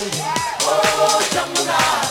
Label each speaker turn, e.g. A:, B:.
A: Oh, Jamuna.